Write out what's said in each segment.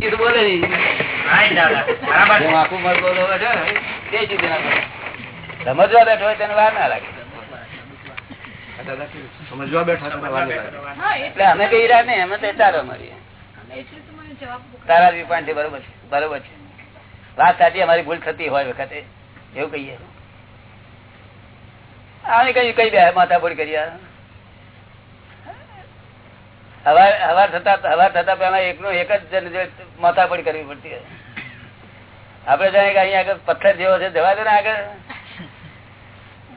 એ તો બોલે. હું આખું મત બોલો. સમજવા બેઠો હોય તેને વાર ના લાગે. સમજવા બેઠા એટલે અમે કઈ રહ્યા ને અમે તો ચાલો મળીએ તારા વિપાણ છે બરોબર છે બરોબર છે. વાત સાચી અમારી ભૂલ થતી હોય વખતે એવું કહીએ. આને કઈ કઈ બે માથાપોડ કરી. હવાર હવાર થતા હવાર થતા પેલા એકનો એક જ જે કરવી પડતી. આપડે કે અહીંયા આગળ પથ્થર જેવો છે જવા દે ને આગળ.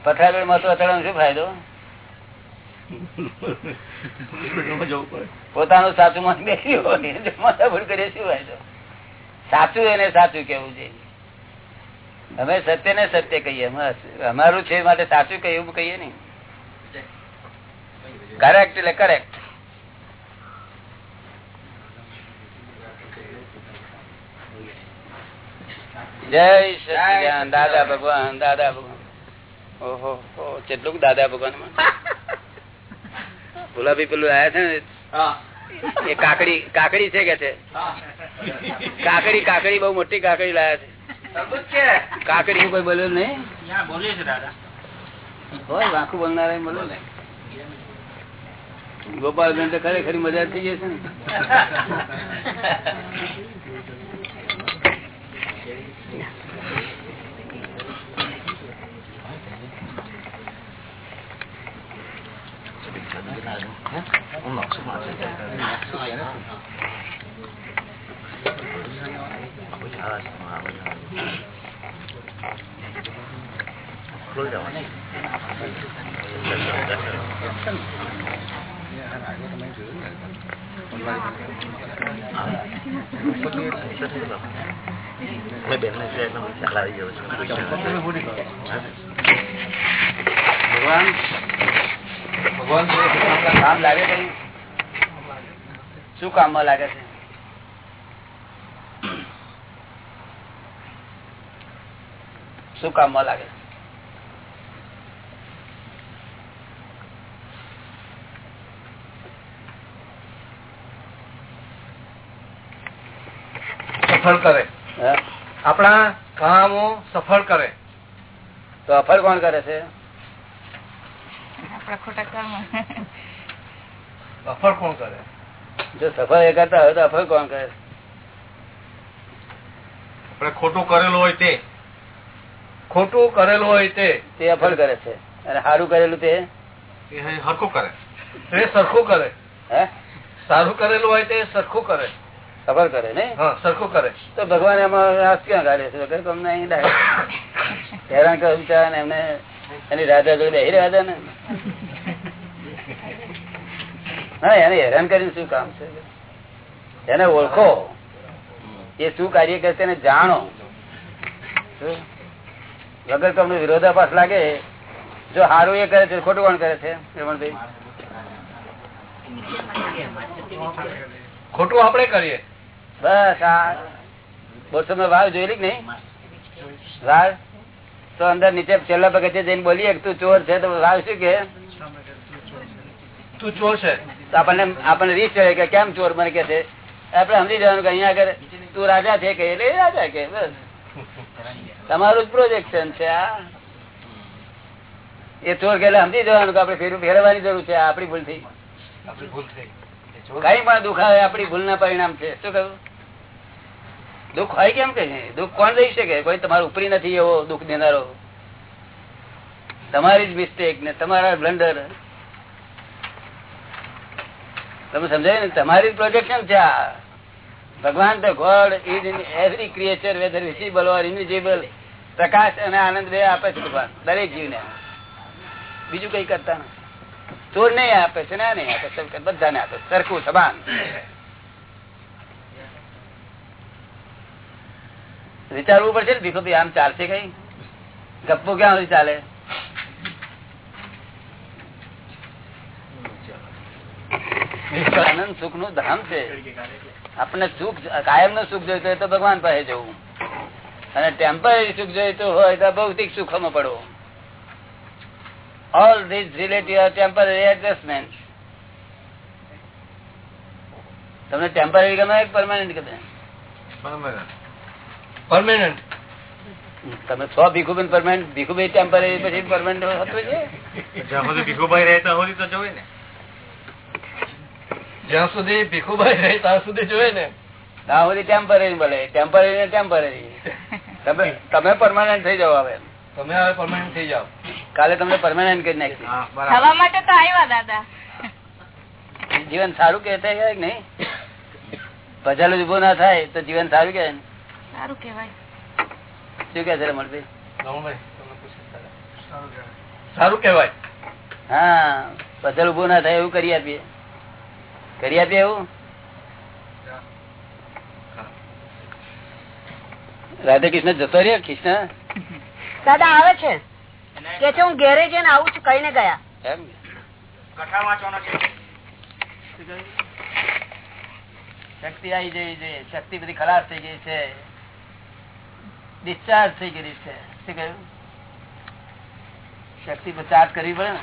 પથ્થર મતો અથડાનો શું ફાયદો. પોતાનું સાચું મત બેસી હોય માથાપોડ કરીએ શું ફાયદો? સાચું એને સાચું કેવું છે અમે સત્ય ને સત્ય કહીએ અમારું છે માટે સાચું કહીએ એવું કહીએ ને કરેક્ટ એટલે કરેક્ટ જય દાદા ભગવાન દાદા ભગવાન. ઓહો કેટલું દાદા ભગવાન ગુલાબી પેલું આયા છે ને? હા. એ કાકડી કાકડી છે કે છે? કાકડી કાકડી બહુ મોટી કાકડી લાયા છે. છે. કાકડી કોઈ બોલ્યું નહીં. ના, છે દાદા. હોય વાંકું બોલનારા બોલો. ને ગોપાલબેન તો ખરેખર મજા થઈ જશે ને. 咁濃縮埋成隻嘅，都係啦。好似阿成啊，嗰啲。攞咗。Mấy bé này sẽ nó mới trả lại nhiều. Đúng không? ભગવાન કામ લાગે કઈ શું કામમાં લાગે છે? શું કામમાં લાગે છે? સફળ કરે. આપણા કામો સફળ કરે. તો અફર કોણ કરે છે? ખોટા કર્મ સફળ કોણ કરે? જો સફળ એ કરતા હોય તો અફર કોણ કરે? છે? ખોટું કરેલું હોય તે. ખોટું કરેલું હોય તે. તે અફળ કરે છે. અને સારું કરેલું તે? સરખું કરે. તે સરખું કરે. હે? સારું કરેલું હોય તે સરખું કરે. સફળ કરે ને સરખું કરે. તો ભગવાન એમાં હાથ ક્યાં કાઢે છે? તમને અહીં હેરાન કર્યું ને એમને એની રાધા જોઈ હતા ને. હા એને હેરાન કરીને શું કામ છે? એને ઓળખો. એ શું કાર્ય કરશે એને જાણો. વગર તમને વિરોધાભાસ લાગે. જો સારું એ કરે છે ખોટું કોણ કરે છે રમણભાઈ ખોટું આપણે કરીએ. બસ આ બોરસો માં વાવ જોયેલી કે નહીં? વાવ? તો અંદર નીચે છેલ્લા પગથિયે જઈને બોલીએ તું ચોર છે તો વાવ શું કે? તું ચોર છે. તો આપણને આપણને રીસ ચડે કે કેમ ચોર મને કે છે? આપડે સમજી જવાનું કે અહીંયા આગળ તું રાજા છે કે એટલે રાજા કે બસ. તમારું જ પ્રોજેક્શન છે આ એ ચોર કે સમજી જવાનું કે આપડે ફેરવું ફેરવવાની જરૂર છે આપડી ભૂલ થઈ. ભૂલ કઈ પણ દુઃખ આવે આપણી ભૂલના પરિણામ છે. શું કહ્યું? દુઃખ હોય કેમ કે દુઃખ કોણ રહી શકે? કોઈ તમારો ઉપરી નથી એવો દુઃખ દેનારો. તમારી જ મિસ્ટેક ને તમારા બ્લન્ડર તમે સમજાય ને? તમારી પ્રોજેક્શન છે આ? ભગવાન તો God is in every creature whether visible or invisible પ્રકાશ અને આનંદ બે આપે છે ભગવાન, દરેક જીવને. બીજું કઈ કરતા નથી. ચોર નહીં આપે છે ના નહીં આપે છે બધાને આપે. સરખું સભાન વિચારવું પડશે ને ભીખો, ભાઈ આમ ચાલશે કઈ? ગપ્પો ક્યાં સુધી ચાલે? આનંદ સુખનું ધામ છે. આપણે સુખ કાયમનું સુખ જોઈતું હોય તો ભગવાન પાસે જવું. અને ટેમ્પરરી સુખ જોઈતું હોય તો ભૌતિક સુખમાં પડવું. All this relative temporary adjustment તમને ટેમ્પરરી ગમે પરમાનન્ટ ગમે? પરમેનન્ટ તમે છ ભીખુબેન પરમાનન્ટ ભીખુભાઈ ટેમ્પરરી પછી પરમાનન્ટ હતું છે. ભીખુભાઈ રહેતા હોય તો જોવે ને. જ્યાં સુધી ભીખુભાઈ રહે ત્યાં સુધી જોયે ને. ના સુધી ટેમ્પરરી ભલે ટેમ્પરરી ને ટેમ્પરરી તમે તમે પરમાનન્ટ થઈ જાવ હવે. તમે હવે પરમાનન્ટ થઈ જાવ કાલે તમને પરમાનન્ટ કરી નાખી હા થવા માટે તો આવ્યા દાદા. જીવન સારું કે થાય કે નહીં? ભજાલ ઊભો ના થાય તો જીવન સારું કે સારું કેવાય શું કે છે રમણભાઈ. સારું કેવાય હા ભજાલ ઊભો ના થાય એવું કરી આપીએ. કરી આપીએ એવું? રાધે કૃષ્ણ જતો રહ્યો કૃષ્ણ? દાદા આવે છે? કે છે હું ઘેરે જઈને આવું છું કહીને ગયા. એમ? શક્તિ આવી જવી જોઈએ શક્તિ બધી ખલાસ થઈ ગઈ છે. ડિસ્ચાર્જ થઈ ગઈ છે. શું કહ્યું? શક્તિ પર ચાર્જ કરવી પડે ને.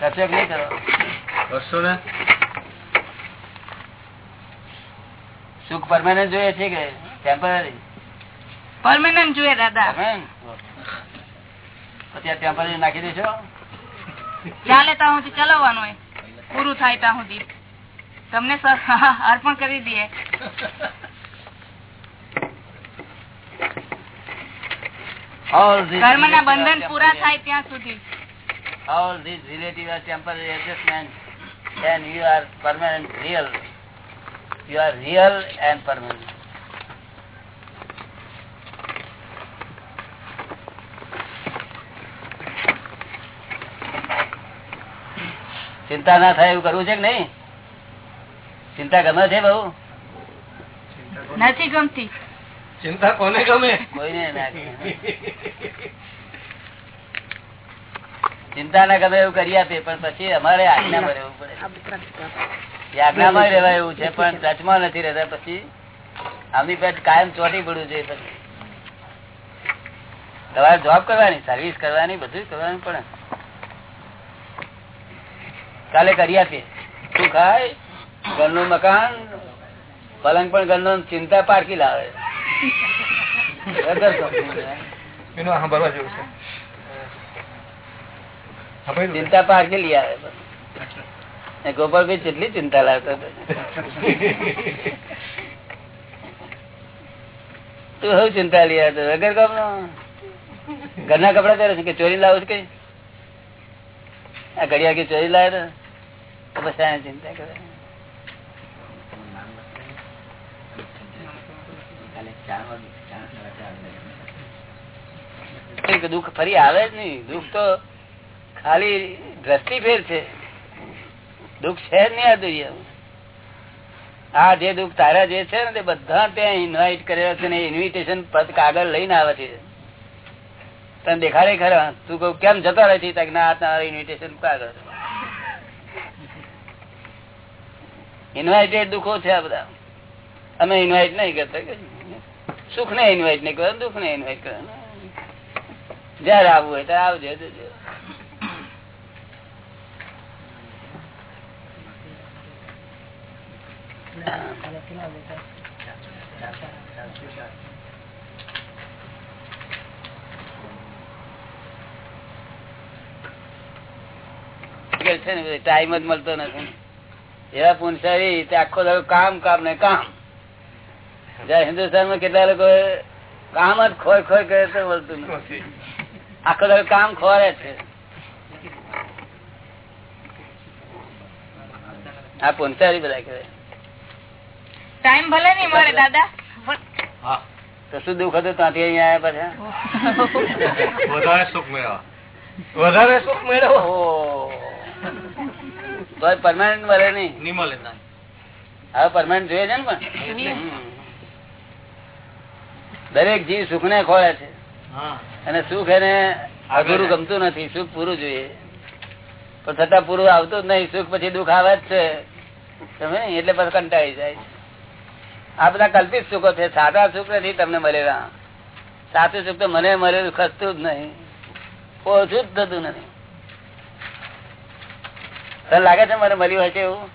કચોક નહીં કરો. કરશો ને સુખ પરમાનન્ટ જોઈએ છે કે ટેમ્પરરી પરમાનન્ટ જોઈએ દાદા. પછી ટેમ્પરરી નાખી દેશો. ચાલે ત્યાં સુધી ચલાવવાનું હોય. પૂરું થાય ત્યાં સુધી. તમને સર અર્પણ કરી દઈએ. કર્મ ના બંધન પૂરા થાય ત્યાં સુધી. All these relative are temporary adjustments and you are permanent real. You are real and permanent. ચિંતા ના થાય એવું કરવું છે કે નહીં? ચિંતા ગમે છે બહુ? નથી ગમતી. ચિંતા કોને ગમે? કોઈને ના ચિંતા ના ગમે એવું કરી આપીએ પણ પછી અમારે આજ્ઞામાં રહેવું પડે. એ આજ્ઞામાં રહેવાય એવું છે પણ ટચમાં નથી રહેતા. પછી આમની પેટ કાયમ ચોટી પડવું જોઈએ પછી તમારે જોબ કરવાની સર્વિસ કરવાની બધું કરવાનું પણ. કાલે કરી આપીએ. શું ખાય? ઘરનું મકાન પલંગ પણ ઘરનો ચિંતા પારકી લાવે. ચિંતા પારકી લઈ આવે. બસ. ગોપાલભાઈ કેટલી ચિંતા લાવતો તું હવે ચિંતા લઈ આવતો વગર કામ ઘરના કપડા પહેરે છે કે ચોરી લાવું કઈ? આ ઘડિયા કે ચોરી લાવે તો? બસ આને ચિંતા કરે. દુઃખ ફરી આવે જ નહીં. દુઃખ તો ખાલી દ્રષ્ટિ ફેર છે. દુઃખ છે જ નહીં દુનિયામાં આ જે દુઃખ તારા જે છે ને તે બધા ત્યાં ઇન્વાઇટ કરેલા છે ને ઇન્વિટેશન કાગળ લઈને આવે છે. તને દેખાડે ખરા? તું કઉ કેમ જતો રહે છે? ના ઇન્વિટેશન કાગળ. ઇન્વાઇટેડ દુઃખો છે આ બધા. અમે ઇન્વાઇટ નહીં કરતા સુખ ને ઇન્વાઇટ નહીં કરો દુઃખ ને ઇન્વાઇટ કરો જયારે આવવું હોય ત્યારે આવજો, જજો. છે ને ટાઈમ જ મળતો નથી. એવા પુનસારી આખો દાડો કામ કામ ને કામ. જયારે હિન્દુસ્તાનમાં કેટલા લોકો કામ જ ખોય ખોય કરે તો મળતું નથી. આખો દાડો કામ ખોરે છે. આ પુનસારી બધા કરે. ટાઈમ ભલે નહીં મળે દાદા હા. તો શું દુઃખ હતું ત્યાંથી અહીંયા આવ્યા પછી વધારે સુખ મેળવવા વધારે સુખ મેળવો. તો પરમાનન્ટ મળે નહીં. મળે હવે પરમાનન્ટ જોઈએ છે ને પણ? દરેક જીવ સુખ ને ખોળે છે. હા. અને સુખ એને અધૂરું ગમતું નથી. સુખ પૂરું જોઈએ. પણ છતાં પૂરું આવતું જ નહીં. સુખ પછી દુઃખ આવે જ છે. તમે એટલે પછી કંટાળી જાય છે. આ બધા કલ્પિત સુખો છે. સાચા સુખ નથી તમને મળેલા. સાચું સુખ તો મને મળેલું ખસતું જ નહીં. ઓછું જ થતું નથી. તને લાગે છે મને મળ્યું હશે એવું?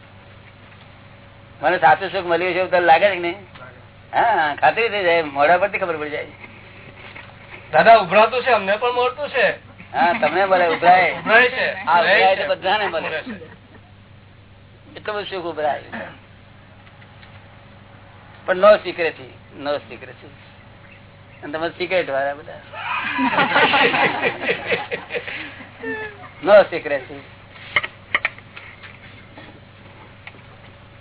મને સાચું સુખ મળ્યું છે એવું તને લાગે છે કે નહીં? હા ખાતરી થઈ જાય. મોડા પરથી ખબર પડી જાય. દાદા ઉભરાતું છે. અમને પણ મળતું છે. હા તમને મળે ઉભરાય. ઉભરાય છે. બધાને મળે. એટલું બધું સુખ ઉભરાય. પણ નો સિક્રેસી નો સિક્રેસી તમે સિક્રેટ વાળા બધા. નો સિક્રેસી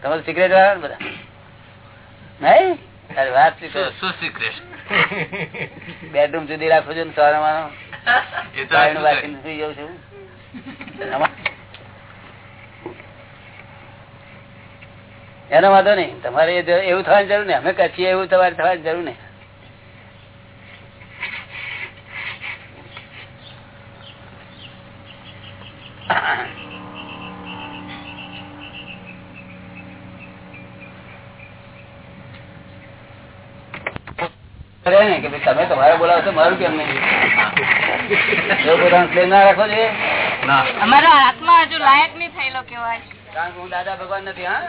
તમે સિક્રેટ વાળા બધા? નહીં? અરે વાત બેડરૂમ સુધી રાખું છું ને સવારમાં બારણું વાંચીને સુઈ જાઉં છું આમાં- એનો વાંધો નહીં. તમારે એવું થવાની જરૂર નહીં. અમે કચ્છી એવું તમારે થવાની જરૂર નહીં. કરે ને તમે તમારે બોલાવો છો મારું કેમ નહીં? ના રાખવો જોઈએ? અમારો આત્મા હજુ લાયક નહીં થયેલો કેવાય કારણ કે હું દાદા ભગવાન નથી હા?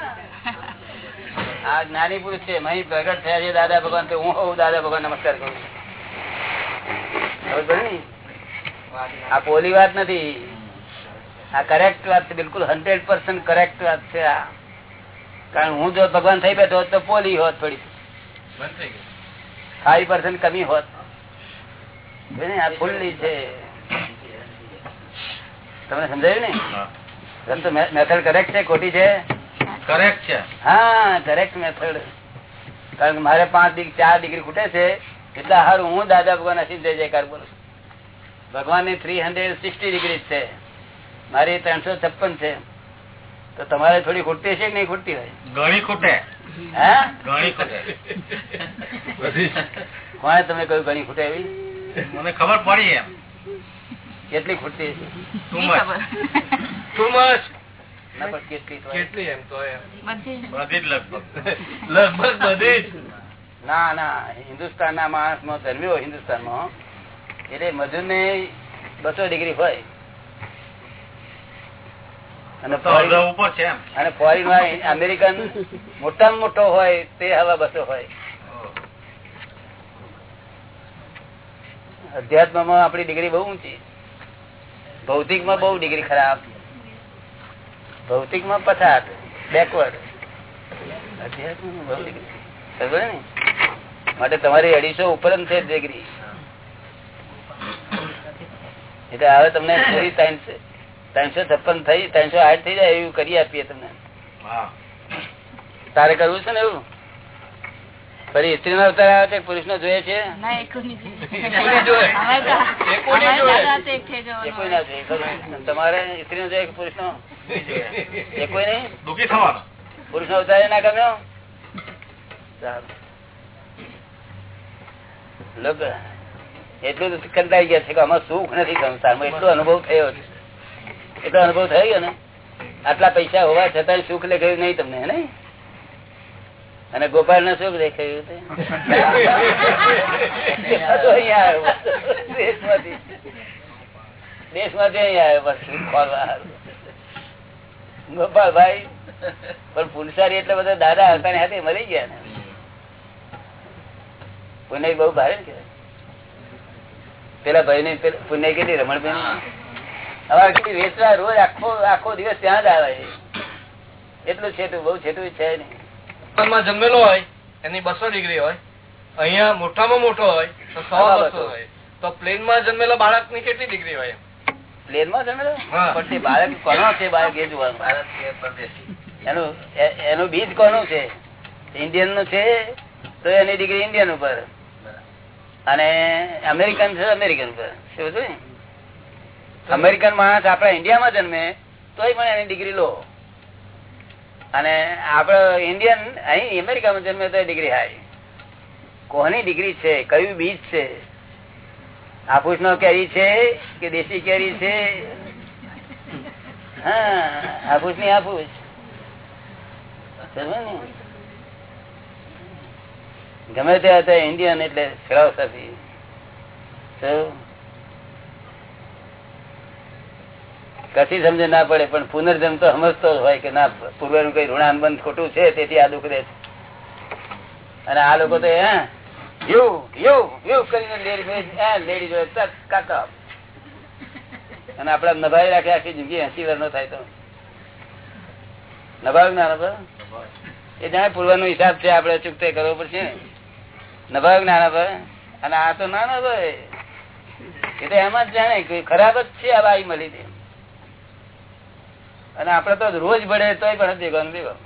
આ જ્ઞાની પુરુષ છે મહી પ્રગટ થયા છે દાદા ભગવાન તો હું હોઉં દાદા ભગવાન નમસ્કાર કરું છું. આ પોલી વાત નથી. આ કરેક્ટ વાત છે બિલકુલ હંડ્રેડ પર્સન્ટ કરેક્ટ વાત છે આ. કારણ હું જો ભગવાન થઈ બેઠો તો પોલી હોત થોડી ફાઈવ પર્સન્ટ કમી હોત. આ ફૂલ્લી છે. તમને સમજાયું ને? મેથડ કરેક્ટ છે ખોટી છે. કરેક્ટ છે. હા કરેક્ટ મેથડ કારણ કે મારે પાંચ ડિગ્રી ચાર ડિગ્રી ખૂટે છે એટલે હારું હું દાદા ભગવાન જય જયકાર બોલું ભગવાનની થ્રી હંડ્રેડ સિક્સટી ડિગ્રી છે. મારી ત્રણસો છપ્પન છે. તો તમારે થોડી ખૂટતી છે કે નહીં ખૂટતી હોય? ગણી ખૂટે. હે? તમે ખૂટે. કોણે તમને કહ્યું ઘણી ખૂટે એવી? મને ખબર પડી એમ. કેટલી ખૂટતી છે કેટલી એમ તો એમ. બધી જ. બધી જ લગભગ. લગભગ બધી જ. ના ના હિન્દુસ્તાન ના માણસમાં ધર્મીઓ હિન્દુસ્તાનમાં એટલે મજૂર ને બસો ડિગ્રી હોય. અને તો અડધા ઉપર છે એમ. અને ફોરેનમાં અમેરિકન મોટામાં મોટો હોય તે હવા બસો હોય. અધ્યાત્મમાં આપણી ડિગ્રી બહુ ઊંચી. ભૌતિકમાં બહુ ડિગ્રી ખરાબ. ભૌતિકમાં પછાત બેકવર્ડ ને? માટે તમારી અઢીસો ઉપર છે ડિગ્રી એટલે હવે તમને ત્રણસો છપ્પન થઈ ત્રણસો આઠ થઈ જાય એવું કરી આપીએ તમને. હા. તારે કરવું છે ને એવું? ફરી સ્ત્રી નો અવતાર આવે છે પુરુષ નો જોઈએ છે. તમારે સ્ત્રી નો જોઈએ પુરુષ નો એ કોઈ નહીં દુઃખી થવાનું. પુરુષ નો ના ગમ્યો લોકો એટલું તો કંટાઈ ગયા છે કે આમાં સુખ નથી સંસારમાં. એટલો અનુભવ થયો છે. એટલો અનુભવ થઈ ગયો ને? આટલા પૈસા હોવા છતાં સુખ દેખાયું નહીં તમને હે અને ગોપાલ ને શું દેખાયું તે? આ અહીંયા આવ્યો. બસ હારું. ગોપાલભાઈ પણ પુનસારી એટલે બધા દાદા હતા ને હાથે મરી ગયા ને. પુણ્ય બહુ ભારે ને પેલા ભાઈ ની પુણ્ય કેટલી રમણભાઈ અમારે કેટલી વેચવા રોજ આખો આખો દિવસ ત્યાં જ આવે એટલું છેટું બહુ છેટું છે નહીં. જન્મેલો હોય એની બસો ડિગ્રી હોય અહીંયા મોટામાં મોટો હોય તો સો. બસો હોય. તો પ્લેનમાં જન્મેલા બાળકની કેટલી ડિગ્રી હોય પ્લેનમાં છે. પણ તે બાળક કોનો છે? બાળક એ જોવાનું એનું એનું બીજ કોનું છે? ઇન્ડિયનનું છે? તો એની ડિગ્રી ઇન્ડિયન ઉપર. અને અમેરિકન છે અમેરિકન ઉપર. શું અમેરિકન માણસ આપડા ઇન્ડિયામાં જન્મે તોય પણ એની ડિગ્રી લો. અને આપડે ઇન્ડિયન અહીં અમેરિકામાં જન્મે તો ડિગ્રી હાઈ કોની ડિગ્રી છે? કયું બીજ છે? હાફૂસ નો કેરી છે કે દેશી કેરી છે? હા હાફૂસની? હાફૂસ? ગમે તે હતા ઇન્ડિયન એટલે ફિલોસોફી કશી સમજે ના પડે, પણ પુનર્જન્મ તો સમજતો હોય કે ના પૂર્વનું કઈ ઋણાનુબંધ ખોટું છે, તેથી આ દુઃખ દે અને આ લોકો તો હે કરીને લેડી જોડે કાકા. અને આપડે નભાઈ રાખે આખી જિંદગી એસી વર્ષ નો થાય તો. નભાવ ના નભાવ એ જાણે પૂર્વ હિસાબ છે આપડે ચૂકતે કરવો પડશે. નભાવ ના નભાવ અને આ તો ના નભાઈ એ તો એમ જ જાણે ખરાબ જ છે આ બાઈ મળી હતી અને આપડે તો રોજ ભળે તોય પણ દેવાનું દેવા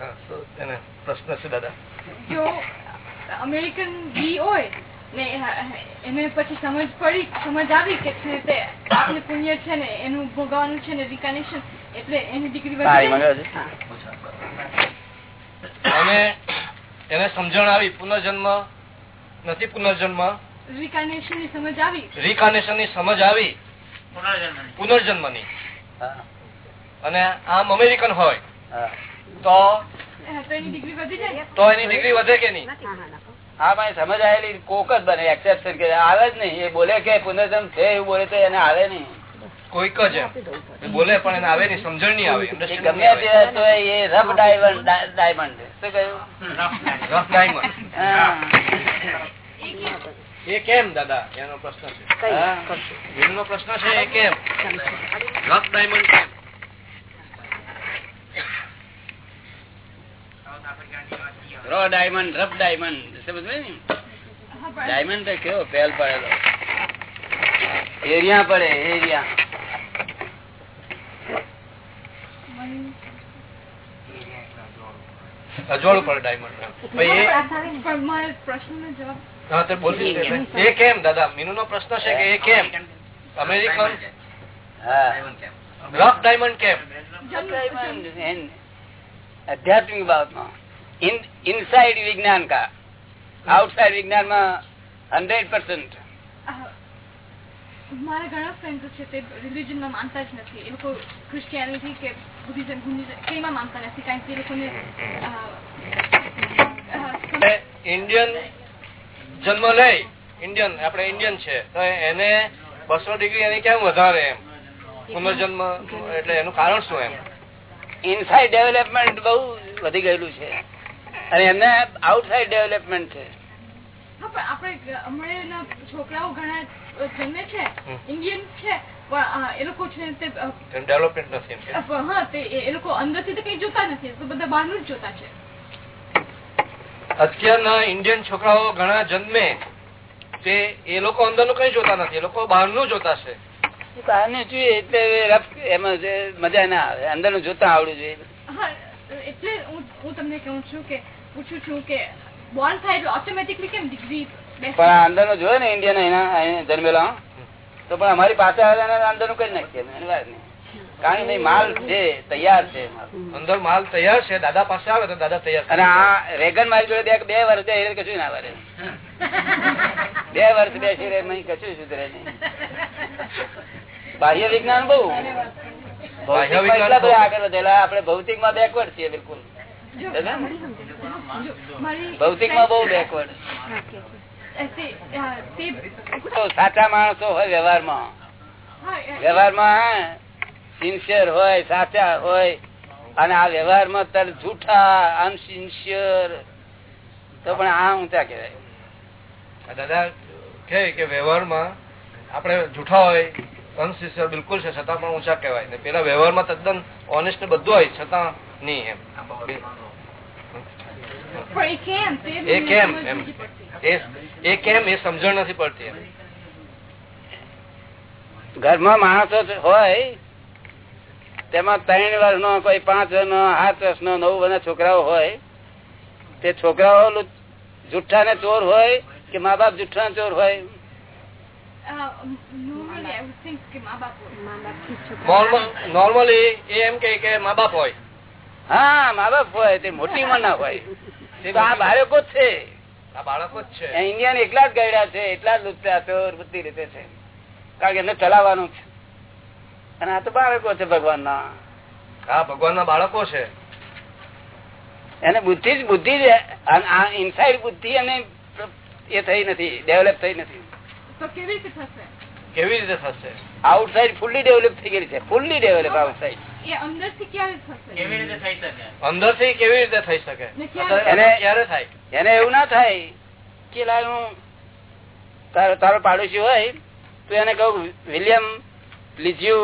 હા, પ્રશ્ન છે દાદા. અમેરિકન ઘી હોય ને એને પછી સમજ પડી સમજ આવી કે છે તે આપણે પુણ્ય છે ને એનું ભોગવવાનું છે ને રિકાનેશન એટલે એની ડિગ્રી અને એને સમજણ આવી પુનર્જન્મ નથી પુનર્જન્મ? રિકાનેશનની સમજ આવી? રિકાનેશનની સમજ આવી. પુનર્જન્મની અને આમ અમેરિકન હોય. તો તો એની ડિગ્રી વધી જાય? તો એની ડિગ્રી વધે કે નહીં? હા ભાઈ સમજ આવેલી કોક જ બને એક્સેપ્શન કે આવે જ નહીં. એ બોલે કે પુનર્જન્મ છે એવું બોલે તો એને આવે નહીં. કોઈક જ બોલે પણ એને આવે નહીં સમજણ નહીં આવે એ ગમે તે તો એ રફ ડાયમંડ ડાયમંડ શું કહ્યું? Rough diamond. એ કેમ દાદા? એનો પ્રશ્ન છે. એનો પ્રશ્ન છે એ કેમ? Rough diamond. Raw diamond rough diamond સમજ ને ડાયમંડ તો કેવો ફેલ પડેલો. એરિયા પડે એરિયા અજવાળું પડે ડાયમંડ ભાઈ એ પણ મારે પ્રશ્નનો જવાબ હા તે બોલતી એ કેમ? દાદા? મીનુ નો પ્રશ્ન છે કે એ કેમ? અમેરિકન? હા. રફ ડાયમંડ કેમ? ડાયમંડ બાબતમાં ઇન- ઇનસાઇડ વિજ્ઞાન કા? આઉટસાઇડ વિજ્ઞાનમાં હંડ્રેડ પર્સન્ટ. મારા ઘણા ફ્રેન્ડ્સ છે તે religion માં માનતા જ નથી. એ લોકો ક્રિશ્ચિયાનિટી કે બુદ્ધિઝમ કઈમાં માનતા નથી કારણ કે એ લોકોને ઇન્ડિયન જન્મ લે. ઇન્ડિયન આપણે ઇન્ડિયન છે. તો એને બસો ડિગ્રી એની કેમ વધારે એમ? પુનર્જન્મ એટલે એનું કારણ શું એમ? ઇનસાઇડ ડેવલપમેન્ટ બહુ વધી ગયેલું છે. અને એમને આઉટસાઇડ ડેવલપમેન્ટ છે. હા, પણ આપણે છોકરાઓ ઘણા જન્મે છે ઇન્ડિયન છે એ લોકો છે તે ડેવલપમેન્ટ નથી કે. હા તે એ એ લોકો અંદરથી તો કઈ જોતા નથી એ તો બધા બહારનું જ જોતા છે. અત્યારના ઇન્ડિયન છોકરાઓ ઘણા જન્મે તે એ લોકો અંદરનું કઈ જોતા નથી એ લોકો બહારનું જોતા છે. બહારનું જોઈએ એટલે રફ એમાં મજા ના આવે અંદરનું જોતા આવડવું જોઈએ. હા એટલે હું હું તમને કહું છું કે પૂછું છું કે બોર્ન થાય એટલે ઓટોમેટિકલી કેમ ડિગ્રી પણ અંદર નો જોયો ને ઇન્ડિયન એના જન્મેલા તો પણ અમારી પાસે આવેલા અંદરનું કઈ નાખીએ એની વાત નહીં. કારણ નહીં, માલ છે તૈયાર છે. અંદર માલ તૈયાર છે દાદા પાસે આવે તો દાદા તૈયાર અને આ રેગન મારી જોડે બે બે વર્ષ એટલે કશું ના વરે. બે વર્ષ બેસી રહે કશું સુધરે નહીં. બાહ્ય વિજ્ઞાન બહુ. આગળ વધેલા ભૌતિકમાં બેકવર્ડ છીએ બિલકુલ. ભૌતિકમાં બહુ બેકવર્ડ સાચા માણસો હોય વ્યવહારમાં. વ્યવહારમાં સિન્સિયર હોય સાચા હોય અને આ વ્યવહારમાં તાર જૂઠા અનસિન્સિયર તો પણ આ ઊંચા કહેવાય? આ દાદા કે વ્યવહારમાં આપણે જૂઠા હોય અનસિસ્ટર બિલકુલ છે છતાં પણ ઊંચા કહેવાય. ને પેલા વ્યવહારમાં તદ્દન ઓનેસ્ટ બધું હોય છતાં નહીં એમ. એ કેમ? એમ? એ એ કેમ એ સમજણ નથી પડતી એમ. ઘરમાં માણસો હોય તેમાં ત્રણ વર્ષનો કોઈ પાંચ વર્ષનો આઠ વર્ષનો નવ વર્ષના છોકરાઓ હોય તે છોકરાઓ જુઠ્ઠા ને ચોર હોય કે મા બાપ જુઠ્ઠા ચોર હોય? નોર્મલ નોર્મલી એ એમ કે મા બાપ હોય હા મા બાપ હોય તે મોટી ઉંમર ના હોય તો આ બાળકો જ છે. આ બાળકો જ છે. ઇન્ડિયન એકલા જ ગયડા છે એટલા જ બધી રીતે છે. કારણ કે એમને ચલાવવાનું છે. અને આ તો બાળકો છે ભગવાન ના હા ભગવાન ના બાળકો છે. એને બુદ્ધિ જ બુદ્ધિ જ ઇનસાઇડ બુદ્ધિ અને એ થઈ નથી ડેવલપ થઈ નથી. તો કેવી રીતે થશે? કેવી રીતે થશે? આઉટસાઇડ ફુલ્લી ડેવલપ થઈ ગઈ છે. ફુલ્લી ડેવલપ આઉટસાઇડ કેવી રીતે થઈ શકે? અંદરથી કેવી રીતે થઈ શકે? ને ક્યારે? એને- થાય? એને એવું ના થાય કે તારો પાડોશી હોય તો એને કહું William please you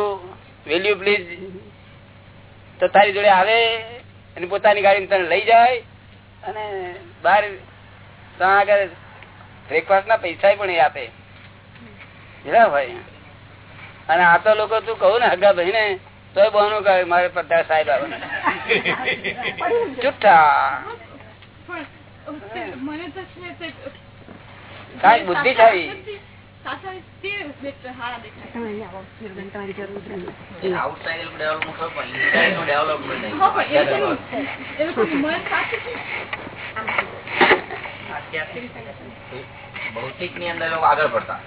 will you please તો તારી જોડે આવે અને પોતાની ગાડી તને લઈ જાય અને બહાર ત્યાં આગળ બ્રેકફાસ્ટ ના પૈસા પણ એ આપે. અને આ તો લોકો તું કહું ને હગા ભાઈ ને તો બહુ કહે, મારે પડતા સાહેબ આવે. જુઠ્ઠા. કઈ બુદ્ધિશાળી. ભૌતિકની અંદર આગળ પડતા.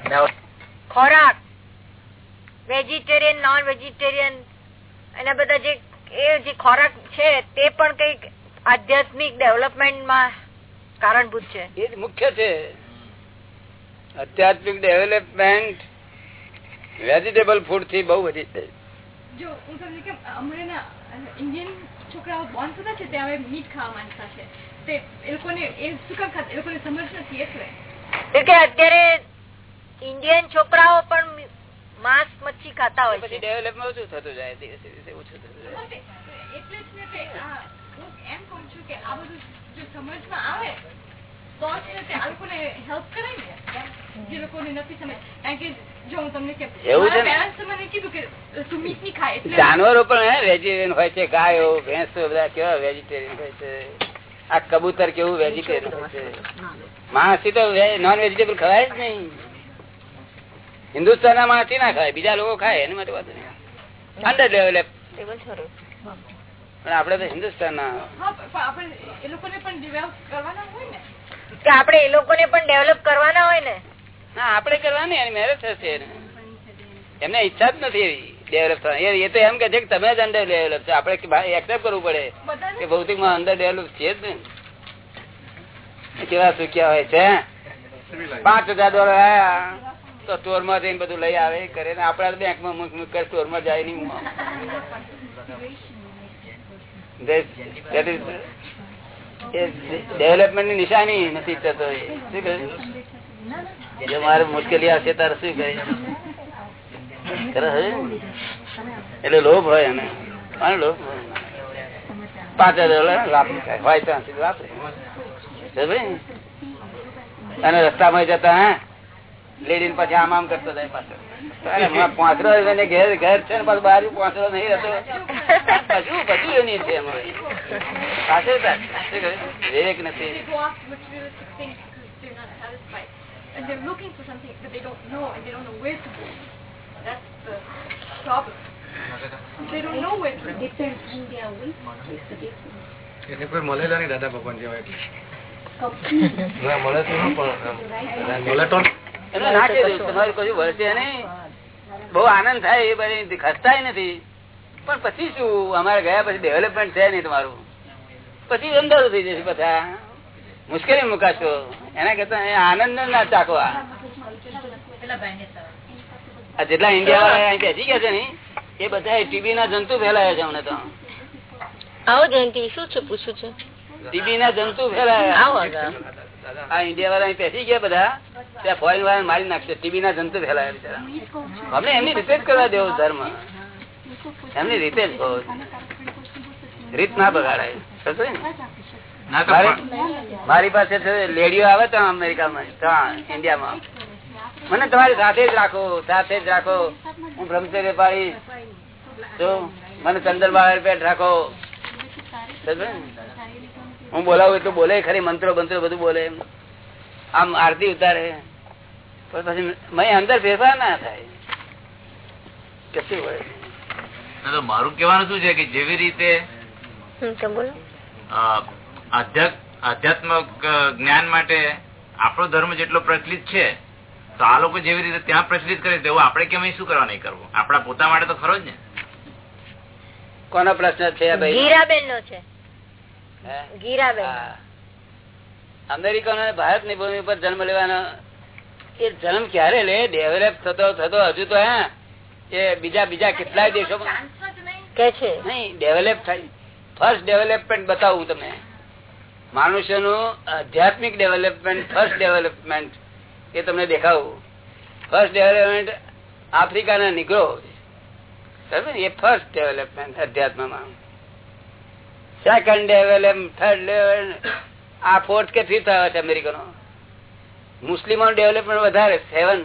ખોરાક. વેજીટેરિયન નોન વેજીટેરિયન એના બધા જે એ જે ખોરાક છે તે પણ કંઈક આધ્યાત્મિક ડેવલપમેન્ટમાં કારણભૂત છે. એ જ મુખ્ય છે. આધ્યાત્મિક ડેવલપમેન્ટ વેજીટેબલ ફૂડથી બહુ વધી છે. જો હું તમને કેમ હમણાંના ઇન્ડિયન છોકરાઓ બોર્ન થતા છે તે હવે મીટ ખાવા માંગતા છે તે એ લોકોને એ શું કામ ખાતા? એ લોકોને સમજ નથી એટલે. એટલે કે અત્યારે ઇન્ડિયન છોકરાઓ પણ માંસ મચ્છી ખાતા હોય પછી છે. ડેવલપમેન્ટ ઓછું થતું જાય દિવસે દિવસે ઓછું થતું જાય. એટલે જ ને તે હું એમ કહું છું કે આ બધું જો સમજમાં આવે તો જ ને તે આ લોકોને હેલ્પ કરાય ને જે લોકોને નથી સમજ. કારણ કે જો હું તમને કેમ એવું છે ને? પેરેન્ટ્સ મને કીધું કે તું મીટ નહીં ખાય એટલે જાનવરો પણ વેજીટેરિયન હોય છે ગાયો ભેંસો બધા કેવા વેજીટેરિયન હોય છે? આ કબૂતર કેવું વેજીટેરિયન હોય છે? માણસી તો નોન વેજીટેબલ ખવાય જ નહીં. હિન્દુસ્તાન ના માણસ ના ખાય બીજા લોકો ખાય એની માટે વાત નહીં. અંડર લેવલે પણ આપડે તો હિન્દુસ્તાન ના હા પણ એ લોકોને પણ ડેવલપ કરવાના હોય ને? કે આપણે એ લોકોને પણ ડેવલપ કરવાના હોય ને? ના આપડે કરવાની એની મેરેજ થશે એમને ઈચ્છા જ નથી એવી ડેવલપ થવાની. એ તો એમ કે છે કે તમે જ અંડર ડેવલપ છો. આપડે એક્સેપ્ટ કરવું પડે. કે ભૌતિકમાં અંદર ડેવલપ છે જ ને કેવા સુખ્યા હોય છે? પાંચ હજાર ડોલર આયા. તો સ્ટોરમાં જઈને બધું લઈ આવે કરે. ને આપડા બેંકમાં સ્ટોરમાં જાય નહીં. ડેવલપમેન્ટની નિશાની નથી થતો? જો મારે મુશ્કેલી આવશે તારે શું કરે એટલે લોભ હોય એને. અને લોભ પાંચ હજાર લાભ હોય સુધી વાપરે. અને રસ્તામાં જતા, હે લેડીને પછી આમ આમ કરતો જાય પાછો પાંચરો એને ઘેર ઘેર છે ને પાછું બહાર પાંચરો નહીં રહેતો બધું બધું એની છે એમાં. પાછળ પાછળ. શું કહે? વિવેક નથી they go after materialistic things because they're not satisfied. And they're looking for something that they don't know and they don't know where to go. That's the problem. They don't know where to go. એને કોઈ મળેલા નહીં દાદા ભગવાન જેવા એટલે મળે તો ના પણ મળે તો એમને ના દઉં તમારું કશું વળશે નહીં. બહુ આનંદ થાય એ બધી ખસતા નથી. પણ પછી શું? અમારે ગયા પછી ડેવલપમેન્ટ છે નહીં તમારું. પછી અંધારું થઈ જશે બધા. મુશ્કેલી મુકાશો. એના કરતા આનંદ ના ચાખો આ. જેટલા ઇન્ડિયા વાળા અહીં બેસી ગયા છે ને એ બધા ટીબી ના જંતુ ફેલાયા છે અમને તો. આવો જયંતિ શું છે પૂછું છે? ટીબી ના જંતુ ફેલાયા. આ ઇન્ડિયા વાળા બેસી ગયા બધા. ત્યાં ફોરેન વાળા મારી નાખશે. ટીબી ના જંતુ ફેલાયા બિચારા. અમને એમની રીતે જ કરવા દેવો ધર્મ. એમની રીતે જ. રીત ના બગાડાય. મારી- પાસે લેડીઓ આવે તો અમેરિકામાં. ઇન્ડિયામાં. મને તમારી સાથે જ રાખો સાથે જ રાખો. હું બ્રહ્મચર્ય પાડીશ. જો મને ચંદ્રબાળ પેટ રાખો. સમજ? હું બોલાવું એટલું બોલે ખરી મંત્રો બંત્રો બધું બોલે. આમ આરતી ઉતારે. પણ પછી મેં અંદર ફેરફાર ના થાય. કેટલી હોય? મારું કેવાનું શું છે કે જેવી રીતે હમ, તો બોલો. અ, આધ્યાત્મ આધ્યાત્મ જ્ઞાન માટે આપણો ધર્મ જેટલો પ્રચલિત છે તો આ લોકો જેવી રીતે ત્યાં પ્રચલિત કરે તેવું આપણે કેમ શું કરવા નહીં કરવું? આપણા પોતા માટે તો ખરો જ ને. કોનો પ્રશ્ન છે આ ભાઈ? હીરાબેન નો છે. અમેરિકનો અને ભારતની ભૂમિ પર જન્મ લેવાનો એ જન્મ ક્યારે લે? ડેવલપ થતો થતો હજુ તો હા? એ બીજા બીજા કેટલાય દેશો કે છે? નહીં ડેવલપ થાય. ફર્સ્ટ ડેવલપમેન્ટ બતાવું તમે મનુષ્યનું આધ્યાત્મિક ડેવલપમેન્ટ ફર્સ્ટ ડેવલપમેન્ટ એ તમને દેખાવું. ફર્સ્ટ ડેવલપમેન્ટ આફ્રિકાના નીકળો બરાબર એ ફર્સ્ટ ડેવલપમેન્ટ અધ્યાત્મમાં. સેકન્ડ ડેવલપ થર્ડ લેવલ આ ફોર્થ કે ફિફ્થ આવે છે અમેરિકનો. મુસ્લિમો ડેવલપમેન્ટ વધારે સેવન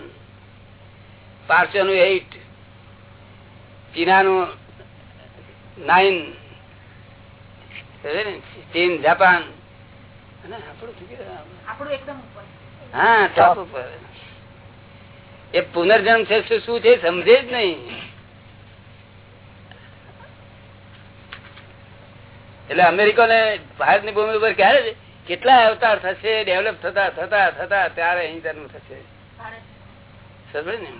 પારસીઓનું એઇટ ચીનાનું નાઇન ચીન જાપાન. હા ટોપ ઉપર. એ પુનર્જન્મ છે શું છે સમજે જ નહીં. એટલે અમેરિકાને ભારતની ભૂમિ ઉપર ક્યારે કેટલા અવતાર થશે ડેવલપ થતા થતા થતા, ત્યારે અહીં જન્મ થશે. ને?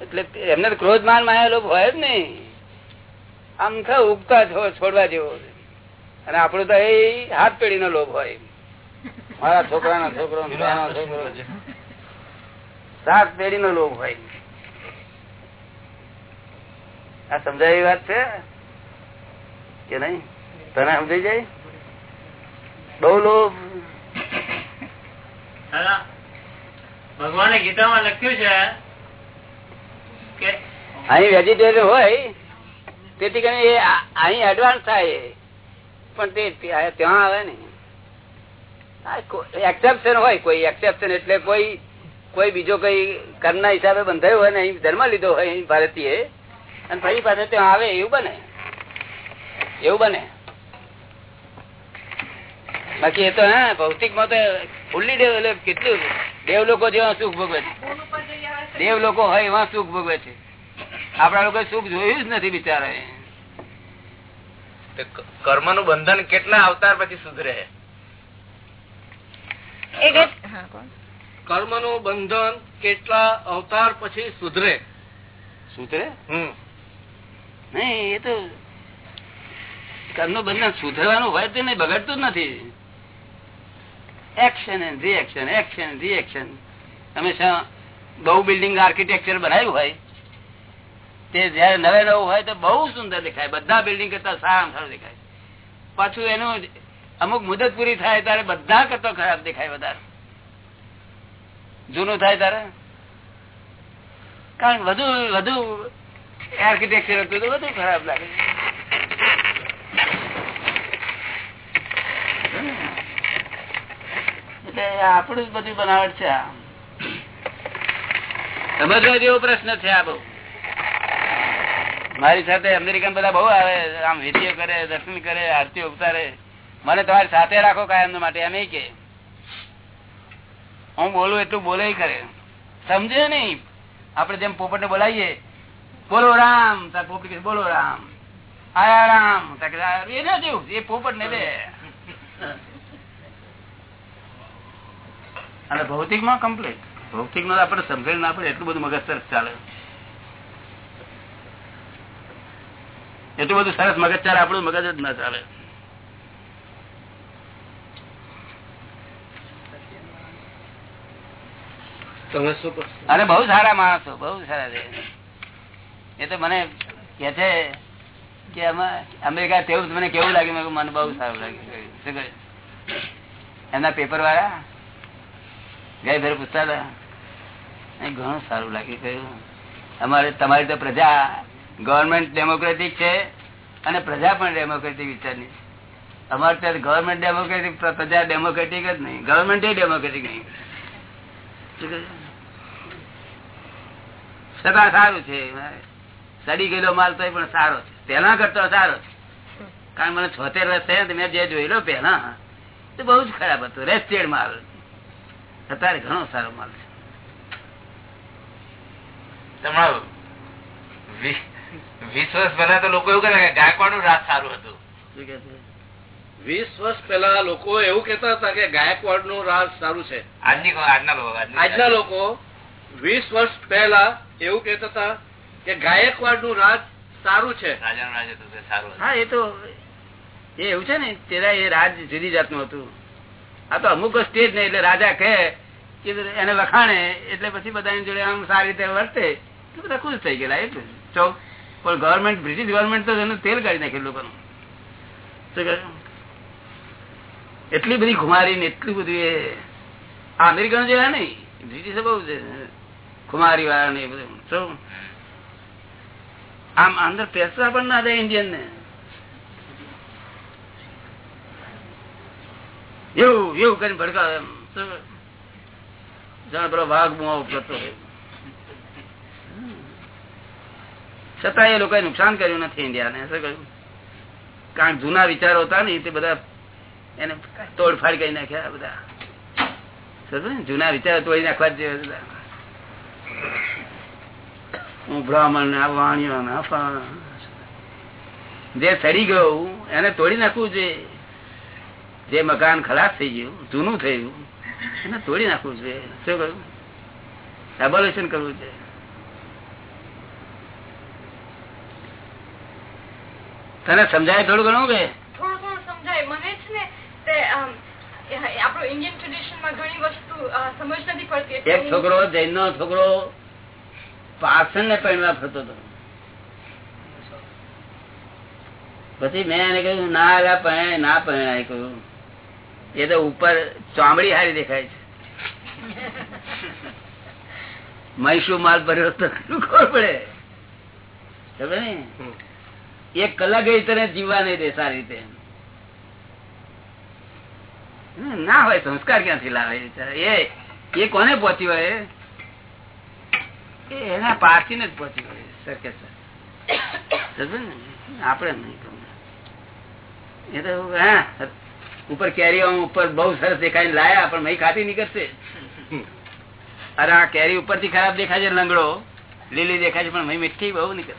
એટલે એમને ક્રોધ માન માયા હોય જ નહીં. આમ થા ઉગતા છોડવા જેવો. અને આપણું તો એ હાથ પેઢી નો લોભ હોય. મારા છોકરાનો છોકરો છોકરો સાત પેઢી નો લોભ હોય. આ સમજાય વાત છે? કે નહીં? તને સમજાઈ જાય? બહુ લોભ ભગવાને ગીતામાં લખ્યું છે કે અહીં વેજીટેરિયન હોય તેથી કરીને એ અહીં એડવાન્સ થાય પણ તે ત્યાં આવે ને એક્સેપ્શન હોય કોઈ એક્સેપ્શન એટલે કોઈ કોઈ બીજો કઈ કરના હિસાબે બંધાયું હોય ને અહીં ધર્મ લીધો હોય અહીં ભારતીય અને ફરી પાસે ત્યાં આવે એવું બને. એવું બને? બાકી એ તો હા ભૌતિકમાં તો ફૂલ્લી એટલે કેટલું દેવ લોકો જેવા સુખ ભોગવે છે. દેવ લોકો હોય એવા સુખ ભોગવે છે. આપડા લોકો સુખ જોયું જ નથી બિચારા કર્મનું બંધન કેટલા અવતાર પછી સુધરે? કર્મનું કર્મનું બંધન કેટલા અવતાર પછી સુધરે? સુધરે? હમ. નહીં એ તો કર્મનું બંધન સુધરવાનું હોય તો નહીં, બગડતું જ નથી. Action and reaction action reaction હંમેશા બહુ બિલ્ડિંગ આર્કિટેક્ચર બનાવ્યું હોય, તે જયારે નવે નવું હોય તો બહુ સુંદર દેખાય. બધા બિલ્ડિંગ કરતા સારામાં સારું દેખાય. પાછું એનું અમુક મુદત પૂરી થાય ત્યારે બધા કરતા ખરાબ દેખાય વધારે. જૂનું થાય ત્યારે? કારણ વધુ વધુ આર્કિટેક્ચર હતું તો વધુ ખરાબ લાગે. એટલે આપણું જ બધી બનાવટ છે સમજવા જેવો પ્રશ્ન છે આ બહુ. મારી સાથે અમેરિકન બધા બહુ આવે, આમ વિધિઓ કરે, દર્શન કરે આરતી ઉતારે. મને તમારી સાથે રાખો કાયમ માટે, એમ કે. હું બોલું એટલું બોલે કરે સમજે નહીં. આપડે જેમ પોપટ ને બોલાવીએ, બોલો રામ પોપટ કે બોલો રામ. આયા રામ. એ ના જેવું એ પોપટ ને દે. અને ભૌતિકમાં કમ્પ્લીટ ભૌતિકમાં આપડે સમજણ ના પડે એટલું બધું મગજ સરસ ચાલે. એટલું બધું સરસ મગજ ચાલે આપણું મગજ જ ના ચાલે. અરે બહુ સારા માણસો બહુ સારા છે. એ તો મને કે છે કે અમેરિકા તેવું મને કેવું લાગ્યું મને બહુ સારું લાગ્યું? એમના પેપર વાળા ગઈ ફેર પૂછતા હતા. ઘણું સારું લાગ્યું ગયું અમારે, તમારી તો પ્રજા ગવર્મેન્ટ ડેમોક્રેટિક છે અને પ્રજા પણ ડેમોક્રેટિક વિચારની અમારે ત્યાં ગવર્મેન્ટ ડેમોક્રેટિક પ્રજા ડેમોક્રેટિક જ નહીં. ગવર્મેન્ટ ડેમોક્રેટિક નહીં? છતાં સારું છે સડી ગયેલો માલ તો પણ સારો છે. પેલા કરતો સારો છે. કારણ મને છોતેર વર્ષ થયા મેં જે જોયેલો પેલા તે બહુ જ ખરાબ હતો. રેસ્ટેડ માલ. અત્યારે ઘણો સારો માલ છે. તમારું વીસ વર્ષ પહેલા તો લોકો એવું કે ગાયકવાડ રાજ સારું હતું. કે વીસ વર્ષ પહેલા લોકો એવું કેતા હતા કે ગાયકવાડનું રાજ સારું છે. આજની આજના લોકો વીસ વર્ષ પહેલા એવું કેતા હતા કે ગાયકવાડનું રાજ સારું છે. રાજાનું રાજ હતું સારું હા એ તો એ એવું છે ને તેરા એ રાજ જુદી જાતનું હતું. આ તો અમુક સ્ટેજ ને એટલે રાજા કહે કે એને લખાણે એટલે પછી બધાની જોડે આમ સારી રીતે વર્તે. તો બધા ખુશ થઈ ગયેલા એટલું તો. પણ ગવર્મેન્ટ બ્રિટિશ ગવર્મેન્ટ તો એનું તેલ કાઢી નાખેલું લોકોનું. એટલી બધી ખુમારી ને એટલું બધું એ આ જે જેવા નહીં બ્રિટિશ બહુ ખુમારી વાળા ને એ બધું. આમ અંદર પૈસા પણ ના દે ઇન્ડિયન ને. એવું એવું કરીને ભડકાવે એમ? જાણે પેલો વાઘ મોહ છતાં એ લોકોએ નુકસાન કર્યું નથી ઇન્ડિયાને. શું કહ્યું કારણ જૂના વિચારો હતા ને તે બધા એને તોડફાડ કરી નાખ્યા બધા. જૂના વિચારો તોડી નાખવા જ બધા હું બ્રાહ્મણ ને વાણિયો ને જે સડી ગયું, એને તોડી નાખવું જોઈએ. જે મકાન ખલાસ થઈ ગયું જૂનું થયું એને તોડી નાખવું છે. શું કહ્યું એબોલ્યુશન કરવું છે. તને સમજાય થોડું ઘણું કે? એક છોકરો જૈન નો છોકરો પાછળ ને પહેરવા ફરતો હતો. પછી મેં એને કહ્યું ના પહેણાય ના પહેણાય કહ્યું. એ તો ઉપર ચામડી હારી દેખાય છે. મહીશું માલ ભર્યો પડે? ને એક કલાક એ તને જીવવા નહીં દે સારી રીતે. ના હોય, સંસ્કાર ક્યાંથી લાવે એ એ કોને પહોંચી હોય? એના પારથી જ પહોંચી હોય સરકે સર. આપડે નહીં? એ તો, હા ઉપર કેરીઓ ઉપર બહુ સરસ દેખાય લાયા પણ મહી ખાતી નીકળશે અરે આ કેરી ઉપરથી ખરાબ દેખાય છે લંગડો. લીલી દેખાય છે પણ મહી મીઠી બહુ કેરી.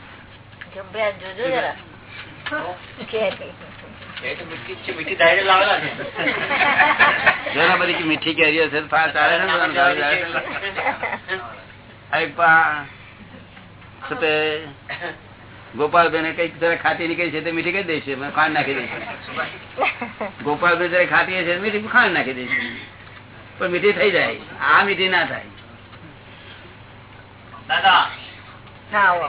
મીઠી દાયરે લાવેલા છે. જરા બધી મીઠી કેરીઓ છે ચાલે ગોપાલભાઈ કંઈક જરા ખાતી નીકળી છે તે મીઠી કહી દઈશ ખાંડ નાખી દઈશ ગોપાલભાઈ જરા ખાતી હશે મીઠી ખાંડ નાખી દઈશ પણ મીઠી થઈ જાય. આ મીઠી ના થાય. દાદા. ના આવો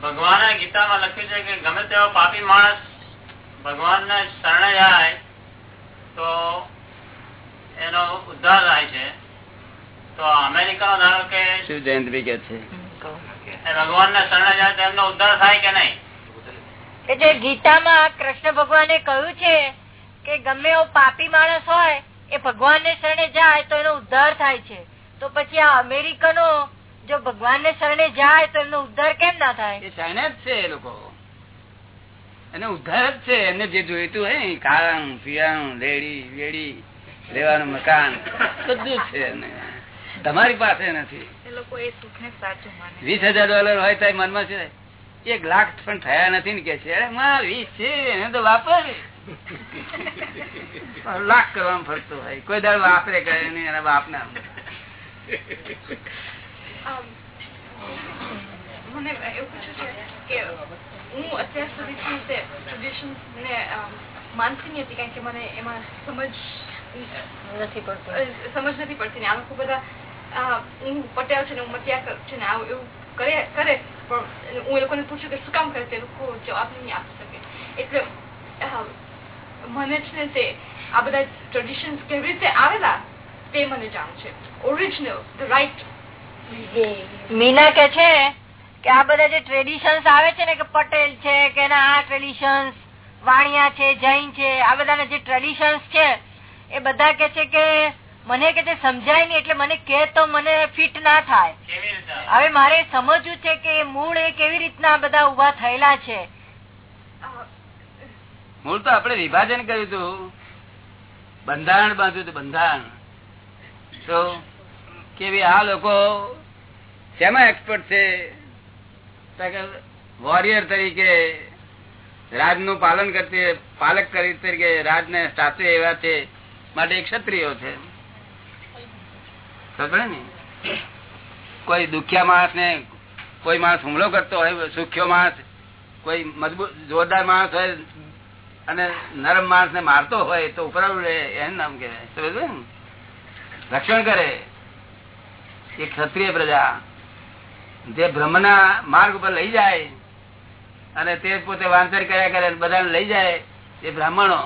તમે ગીતામાં લખ્યું છે કે ગમે તેવો પાપી માણસ ભગવાન ને શરણે જાય તો એનો ઉદ્ધાર થાય છે. તો અમેરિકા ધારો કે શિવ જયંતિ કે છે? ભગવાન ને શરણે જાય તો ઉદ્ધાર થાય કે નહીં? કે જે ગીતામાં કૃષ્ણ ભગવાને કહ્યું છે કે ગમે એવો પાપી માણસ હોય એ ભગવાન ને શરણે જાય તો એનો ઉદ્ધાર થાય છે. તો પછી આ અમેરિકનો જો ભગવાન ને શરણે જાય તો એમનો ઉદ્ધાર કેમ ના થાય? એ જ છે એ લોકો. એને ઉદ્ધાર જ છે. એને જે જોઈતું હોય કારણ પીવાનું લેડી વેડી લેવાનું મકાન બધું છે તમારી પાસે નથી. એ લોકો એ સુખ ને સાચું માને. વીસ હજાર ડોલર હોય તો મનમાં છે એક લાખ પણ થયા નથી ને કે છે. અરે માં વીસ છે એને તો વાપર. લાખ કરવામાં ફરતો હોય. કોઈ દાડ વાપરે કરે નહીં એના બાપ ના મને એવું પૂછ્યું છે કે હું અત્યાર સુધી છે ને માનતી નહીં હતી કારણ કે મને એમાં સમજ નથી પડતું. સમજ નથી પડતી ને આ લોકો બધા હું પટેલ છે ને હું મટિયા છે ને આવું એવું કરે કરે, પણ હું એ લોકોને પૂછ્યું કે શું કામ કરે તે લોકો જવાબ નહીં આપી શકે. એટલે મને છે ને તે આ બધા ટ્રેડિશન્સ કેવી રીતે આવેલા તે મને જાણ છે. ઓરિજિનલ ધ રાઈટ મીના કે છે કે આ બધા જે ટ્રેડિશન્સ આવે છે ને કે પટેલ છે, કે આ ટ્રેડિશન્સ વાણિયા છે, જૈન છે, આ બધાના જે ટ્રેડિશન્સ છે, એ બધા કે છે કે મને કે તે સમજાય નહીં એટલે મને કે તો મને ફિટ ના થાય. કેવી હવે મારે સમજવું છે કે મૂળ એ કેવી રીતના આ બધા ઊભા થયેલા છે. મૂળ તો આપણે વિભાજન કર્યું હતું. બંધારણ બાંધ્યું હતું બંધારણ. તો કે ભઈ આ લોકો શેમાં એક્સપર્ટ છે? વોરિયર તરીકે રાજનું પાલન કરતી પાલક કરી તરીકે રાજને સાચવે એવા છે માટે એક ક્ષત્રિયો છે. કોઈ દુખિયા માણસ ને કોઈ માણસ હુમલો કરતો હોય, સુખ્યો માણસ, કોઈ મજબૂત, જોરદાર માણસ હોય અને નરમ માણસ ને મારતો હોય તો રહે, એનું નામ કે રક્ષણ કરે. એ ક્ષત્રિય પ્રજા જે બ્રહ્મના માર્ગ ઉપર લઈ જાય અને તે પોતે વાંચન કર્યા કરે બધાને લઈ જાય, એ બ્રાહ્મણો.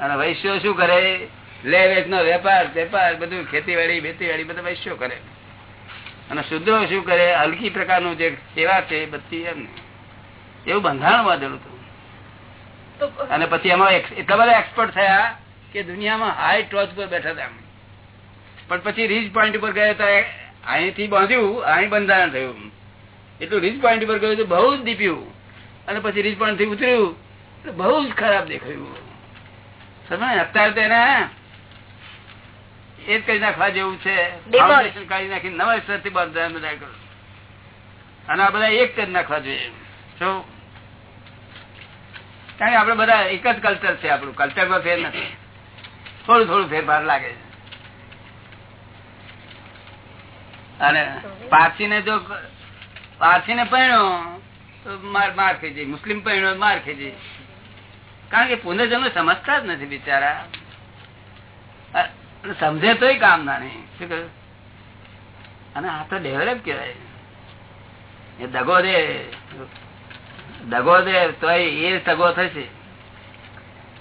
અને વૈશ્યો શું કરે? લે વેચ નો વેપાર વેપાર બધું ખેતીવાડી બેતીવાડી બધા વૈશ્યો કરે? અને શુદ્રો શું કરે? હલકી પ્રકારનું જે સેવા છે બધી એમ એવું બંધારણ બાંધેલું હતું અને પછી એમાં એટલા બધા એક્સપર્ટ થયા કે દુનિયામાં હાઈ ટોચ પર બેઠા હતા પણ પછી રીચ પોઈન્ટ ઉપર ગયા તો અહીંથી બાંધ્યું અહીં બંધારણ થયું. એટલું રીચ પોઈન્ટ ઉપર ગયું તો બહુ જ દીપ્યું. અને પછી રીચ પોઈન્ટથી ઉતર્યું તો બહુ જ ખરાબ દેખાયું. સમજ અત્યારે તો એને એ જ કરી નાખવા જેવું છે. Demolish. કાઢી નાખી નવા સ્તરથી બંધારણ બધા કરો. અને આ બધા એક જ નાખવા જોઈએ શું કારણ કે આપડે બધા એક જ કલ્ચર છે આપણું. કલ્ચરમાં ફેર નથી. થોડું થોડું ફેરફાર લાગે છે. અને પારસી ને જો પારસી ને પહેણ્યો તો માર માર ખાઈ જાય. મુસ્લિમ પહેણ્યો માર ખાઈ જાય. કારણ કે પુનર્જન્મ સમજતા જ નથી બિચારા. સમજે તોય કામ ના નહીં. શું કહ્યું? અને આ તો ડેવલપ કેવાય એ દગો દે દગો દે તો એ સગો થશે.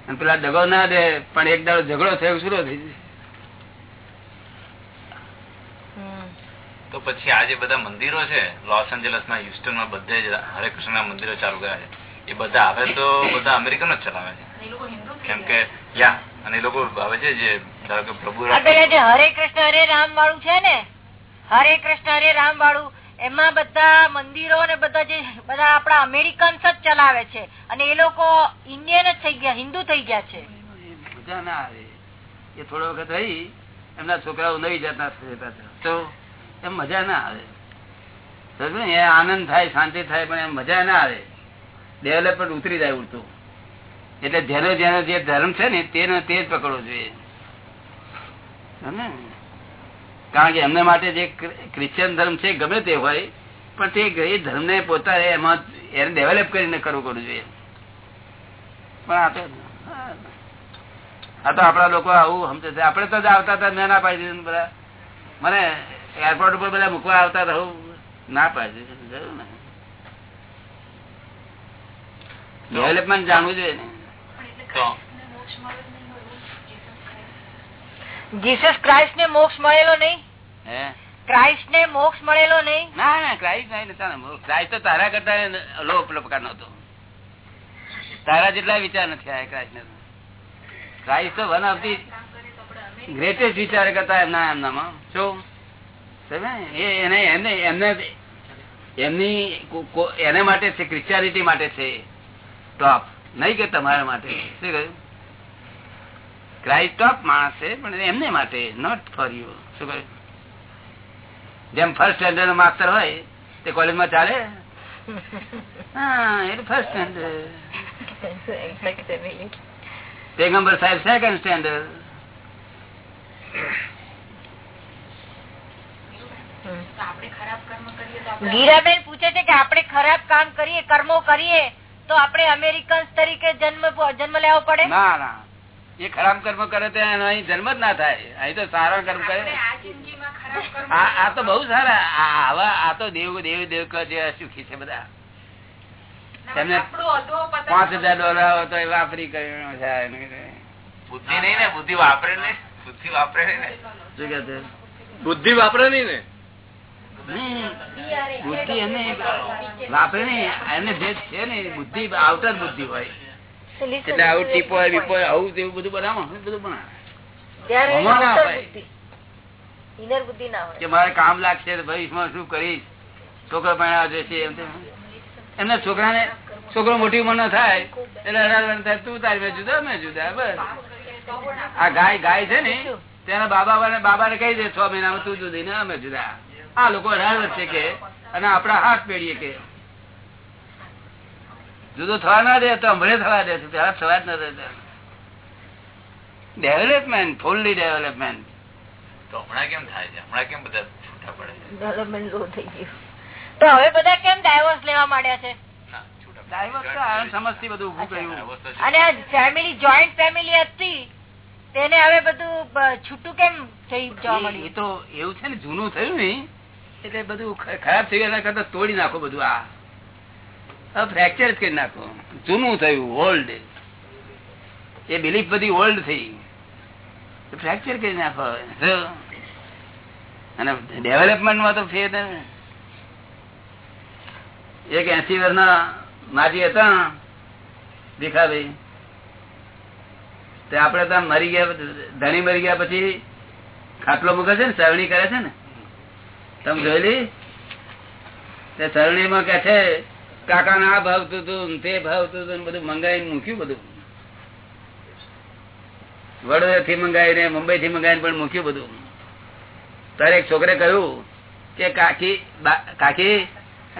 અને પેલા દગો ના દે પણ એક દાડો ઝઘડો થયો શરૂ થઈ જશે તો પછી આ જે બધા મંદિરો છે લોસ એન્જલસમાં હ્યુસ્ટનમાં બધે જ હરે કૃષ્ણ ના મંદિરો ચાલુ કર્યા છે. એ બધા હવે તો બધા અમેરિકનો જ ચલાવે છે. કેમ કે યા અને એ લોકો આવે છે જે હરે કૃષ્ણ હરે રામ વાળું છે ને હરે કૃષ્ણ હરે રામ વાળું એમાં બધા મંદિરો ને બધા જે બધા આપડા અમેરિકન્સ જ ચલાવે છે. અને એ લોકો ઇન્ડિયન જ થઈ ગયા હિન્દુ થઈ ગયા છે. મજા ના આવે. એ થોડો વખત રહી એમના છોકરાઓ નવી જાતના તો એમ મજા ના આવે. સમજો એ આનંદ થાય શાંતિ થાય પણ એમ મજા ના આવે. ડેવલપમેન્ટ ઉતરી જાય ઉડતું એટલે જેનો જેનો જે ધર્મ છે ને તેનો તે જ પકડવો જોઈએ? કારણ કે એમને માટે જે ક્રિશ્ચિયન ધર્મ છે ગમે તે હોય પણ તે એ ધર્મને પોતાને એમાં એને ડેવલપ કરીને કરવું કરવું જોઈએ. પણ આ તો આ તો આપડા લોકો આવું સમજે છે. આપડે તો જ આવતા હતા મેં ના પાડી દીધું બધા. મને એરપોર્ટ ઉપર બધા મૂકવા આવતા હતા ના પાડી દીધું. ને. ડેવલપમેન્ટ જાણવું જોઈએ ને તો જીસસ ક્રાઇસ્ટ ને મોક્ષ મળેલો નહીં. ક્રાઇસ્ટ ને મોક્ષ મળેલો નહીં. ના ના ક્રાઇસ્ટ નહીં નતા ક્રાઇસ્ટ તો તારા કરતા લો પ્રકારનો હતો તારા જેટલા વિચાર નથી આયા ક્રાઇસ્ટ ને ક્રાઇસ્ટ તો વન ઓફ ધી ગ્રેટેસ્ટ વિચાર કરતા એમના એમનામાં. શું સમજ્યા? ને? એ એને એમને એમને એને માટે છે ક્રિશ્ચિયાનિટી માટે છે. ટોપ નહીં કે તમારા માટે. શું કહ્યું? ક્રાઇસ્ટ ઓફ માણસ છે પણ એમને માટે નોટ ફોર યુ શું કહ્યું? જેમ ફર્સ્ટ સ્ટેન્ડર્ડ નો હોય તે કોલેજમાં ચાલે? હા એ ફર્સ્ટ સ્ટેન્ડર્ડ પેગમ્બર સાહેબ સેકન્ડ સ્ટેન્ડર્ડ ગીરાબેન પૂછે છે કે આપણે ખરાબ કામ કરીએ કર્મો કરીએ તો આપણે અમેરિકન તરીકે જન્મ જન્મ લેવો પડે? ના ના. એ ખરાબ કર્મ કરે તો એનો અહીં જન્મ જ ના થાય. અહીં તો સારા કર્મ કરે. આ આ તો બહુ સારા. આવા આ તો દેવ દેવ દેવ જે સુખી છે બધા. તેમને પાંચ હજાર ડોલર આવે તો એ વાપરી કર્યો છે બુદ્ધિ નહીં ને બુદ્ધિ વાપરે ને. બુદ્ધિ વાપરે નહીં ને. શું કે બુદ્ધિ વાપરે નહીં ને? બુદ્ધિ એને વાપરે નહીં. એને જે છે ને બુદ્ધિ આઉટર બુદ્ધિ હોય. એટલે આવું ટીપો બીપો આવું તેવું બધું બનાવો બધું બનાવે. ના ના કે મારે કામ લાગશે ભવિષ્યમાં શું કરીશ? છોકરો ભણ્યા જશે એમ. એમને છોકરાને છોકરો મોટી ઉંમર થાય એટલે તું તારી મેં જુદા મેં જુદા બસ. આ ગાય ગાય છે ને તેના બાબા બાબા ને કહી દે છ મહિનામાં તું જુદી ને અમે જુદા. આ લોકો અઢાર વર્ષે કે અને આપડા હાથ પેઢીએ કે જુદો થવા ના દે તો હમણે થવા દે છે પેલા થવા જ ન દે ડેવલપમેન્ટ ફૂલ્લી ડેવલપમેન્ટ તો હમણાં કેમ થાય છે? હમણાં કેમ બધા છૂટા પડે છે? Development low થઈ ગયું. તો હવે બધા કેમ ડાયવર્સ લેવા માંડ્યા છે? બધું ઉભું કર્યું. અને ફેમિલી જોઈન્ટ ફેમિલી હતી તેને હવે બધું છૂટું કેમ થઈ જવા એ- એ તો એવું છે ને જૂનું થયું ને એટલે બધું ખરાબ થઈ ગયા કરતા તોડી નાખો બધું આ. ફ્રેક્ચર જ કરી નાખો. જૂનું થયું ઓલ્ડ એ બિલીફ બધી ઓલ્ડ થઈ. ફ્રેકચર કરી નાખો. અને ડેવલપમેન્ટમાં તો ફેર એક એસી વર્ષના માજી હતા દીખાભાઈ તે આપડે તો મરી ગયા, ધણી મરી ગયા પછી ખાટલો મૂકે છે ને, સરણી કરે છે ને? તમે જોયેલી? તે સરણીમાં કે છે કાકા ના ભાવતું હતું તે ભાવતું હતું બધું મંગાવીને મૂક્યું બધું. વડોદરા થી મંગાવીને મુંબઈ થી મંગાવીને પણ મૂક્યું બધું. તારે એક છોકરે કહ્યું કે, કાકી કાકી,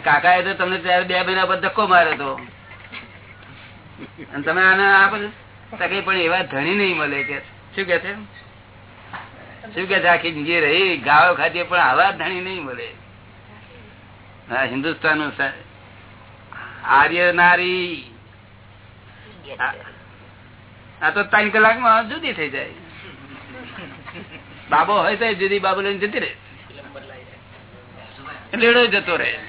કાકાએ તો તમને ત્યારે બે મહિના પર ધક્કો માર્યો હતો. અને તમે આને આ બધું પણ એવા ધણી નહીં મળે કે, શું કે છે? શું કે છે આખી જિંદગી રહી ગાળો ખાધી પણ આવા ધણી નહીં મળે. હા હિન્દુસ્તાનનું આર્ય નારી આ- તો ત્રણ કલાકમાં જુદી થઈ જાય. બાબો હોય તો જુદી બાબો લઈને જતી રે લેડો જતો રે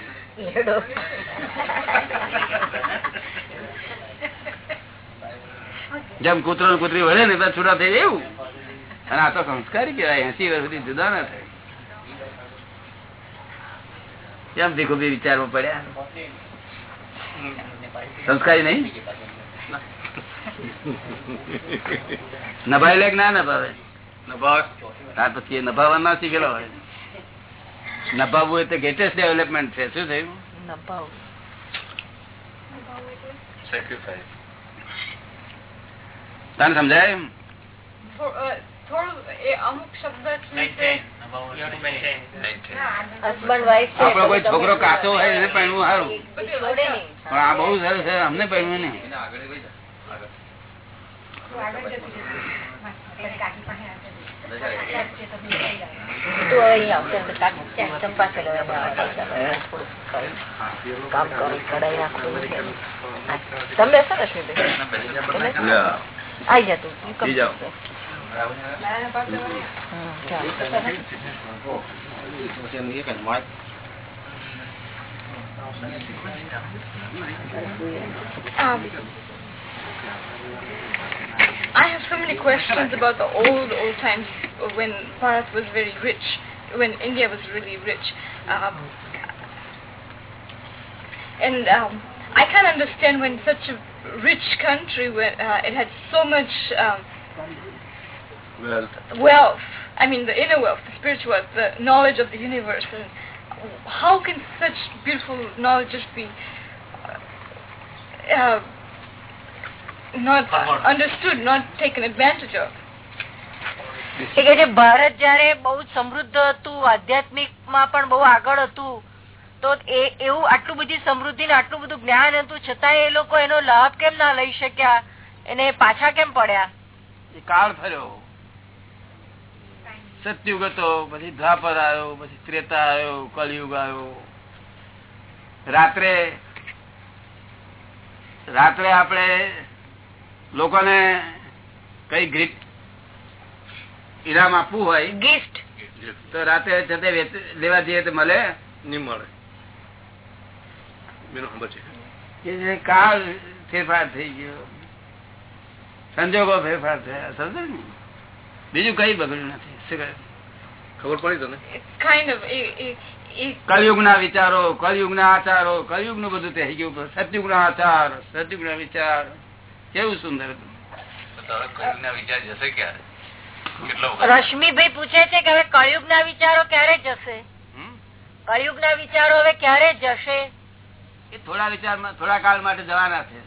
જેમ કૂતરો કૂતરી વળે ને છૂટા થઈ જાય એવું. અને આ તો સંસ્કારી કહેવાય એસી વર્ષ સુધી જુદા ના થાય. કેમ ભીખુભી વિચારવું પડ્યા? સંસ્કારી નહીં? નભાઈ લે ના નભાવે? ત્યાર પછી એ નભાવવા ના શીખેલો હોય. નભાવવું એ તો ગ્રેટેસ્ટ ડેવલપમેન્ટ છે. શું થયું? તને સમજાય? આપણો કોઈ છોકરો કાચો હોય એને પહેરવું સારું. પણ આ બહુ સરસ છે અમને પહેરવું નહીં. તમે સરસ ને રશ્મિભાઈ Um, I have so many questions about the old, old times when Bharat was very rich, when India was really rich. Um, and um, I can't understand when such a rich country, when uh, it had so much um, um, wealth, I mean the inner wealth, the spiritual wealth, the knowledge of the universe, and how can such beautiful knowledge just be uh, not understood, not taken advantage of? કે જે ભારત જયારે બહુ સમૃદ્ધ હતું આધ્યાત્મિકમાં પણ બહુ આગળ હતું તો એવું આટલું બધી સમૃદ્ધિ ને આટલું બધું જ્ઞાન હતું છતાં એ લોકો એનો લાભ કેમ ના લઈ શક્યા એને પાછા કેમ પડ્યા કાળ ફર્યો સતયુગ હતો પછી દ્વાપર આવ્યો પછી ત્રેતા આવ્યો કલયુગ આવ્યો. રાત્રે રાત્રે આપણે લોકોને કઈ ગ્રીટ ઈનામ આપવું હોય ગિફ્ટ. તો રાતે જતે લેવા જઈએ તો મળે નહીં મળે. કાળ ફેરફાર થઈ ગયો સંજોગો ફેરફાર થયા સમજો ને? બીજું કઈ બગડ્યું નથી? ખબર પડી a કલયુગ ના વિચારો કલયુગ ના આચારો કલયુગનું બધું થઈ ગયું. સતયુગ ના આચાર સતયુગ ના વિચાર. કેવું સુંદર રશ્મિભાઈ પૂછે છે કે હવે કળયુગ ના વિચારો ક્યારે જશે? હમ? કળયુગ ના વિચારો હવે ક્યારે જશે? એ થોડા વિચારમાં થોડા કાળ માટે જવાના છે.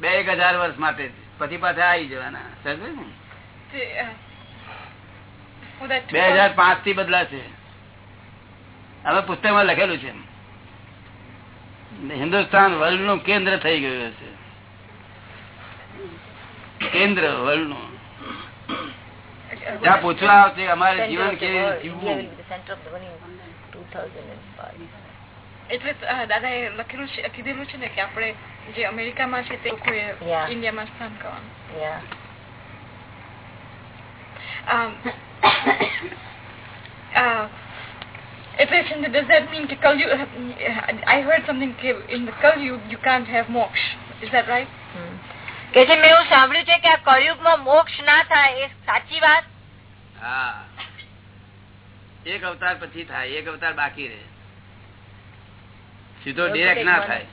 બે એક હજાર વર્ષ માટે. પછી પાછા આવી જવાના. સમજે ને? the, uh, for that બે હજાર પાંચથી બદલાશે. હવે પુસ્તકમાં લખેલું છે. હિન્દુસ્તાન વર્લ્ડનું કેન્દ્ર થઈ ગયું છે કેન્દ્ર વર્લ્ડનું ત્યાં પૂછવા આવશે અમારે જીવન કેવી જીવવું? એટલે દાદા એ લખેલું છે કીધેલું છે ને કે આપણે જે અમેરિકામાં છે તે લોકોએ ઇન્ડિયામાં સ્થાન કરવાનું. Yeah. um, uh, the, does that mean to Kal Yuga? I heard something in the Kal Yuga you can't have moksha. Is that right? કે છે મેં એવું સાંભળ્યું છે કે આ કળિયુગમાં મોક્ષ ના થાય એ સાચી વાત? હા. એક અવતાર પછી થાય એક અવતાર બાકી રહે. સીધો ડિરેક્ટ ના થાય.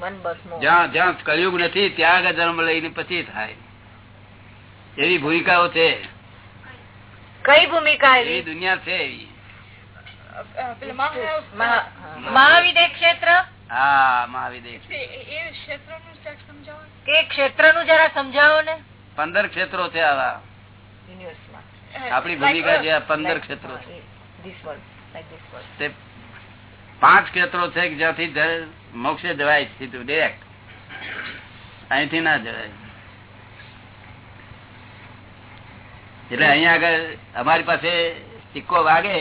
બસ જ્યાં જ્યાં કળિયુગ નથી ત્યાં આગળ જન્મ લઈને પછી થાય. એવી ભૂમિકાઓ છે. કઈ ભૂમિકા એવી દુનિયા છે એવી મહાવિદ્ય ક્ષેત્ર? હા મહાવિદેશ એ ક્ષેત્રનું. જરા સમજાવો ને. પંદર ક્ષેત્રો છે આવા. આપણી ભૂમિકા. છે પંદર ક્ષેત્રો છે. પાંચ ક્ષેત્રો છે કે જ્યાંથી મોક્ષે જવાય સીધું ડિરેક્ટ અહીંથી ના જવાય. એટલે અહીંયા આગળ અમારી પાસે સિક્કો વાગે